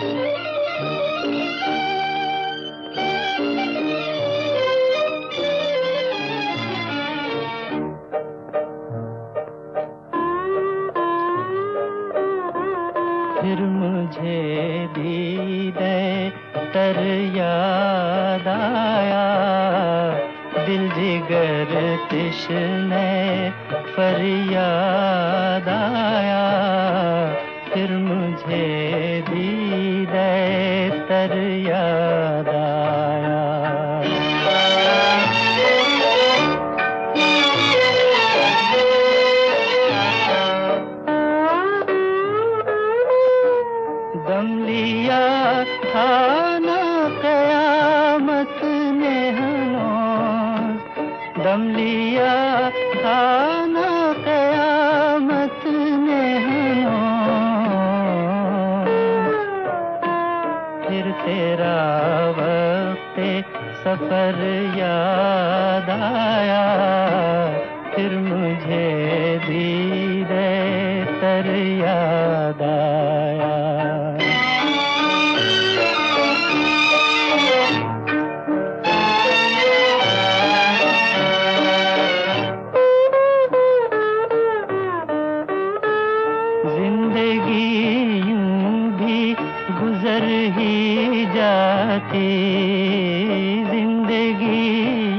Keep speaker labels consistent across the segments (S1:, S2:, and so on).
S1: फिर मुझे दीदे तर याद आया। दिल जिगर तिश्ने फरियाद आया। फिर मुझे दीदे तर याद आया। दम लिया था न कयामत ने हनोज। दम लिया था फिर तेरा वक्त सफ़र याद आया। फिर मुझे धीरे तर याद आया। ज़िंदगी गुजर ही जाती, ज़िंदगी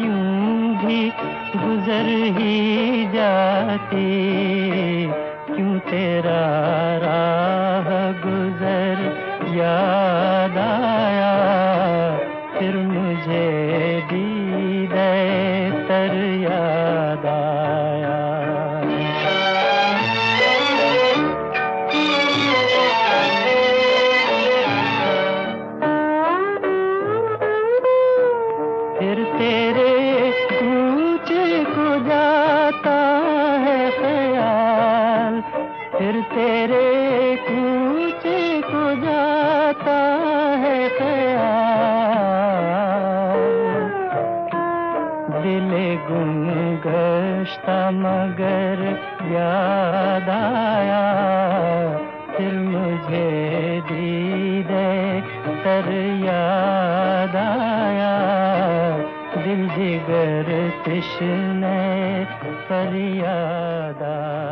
S1: यूँ भी गुजर ही जाती। क्यों तेरा राह गुजर याद आया? फिर मुझे दीदे तर याद आया। तेरे कूचे को जाता है ख्याल। दिल गुम गश्ता मगर याद आया। फिर मुझे दीदे तर याद आया। दिल जिगर तिश्ने पर याद आया।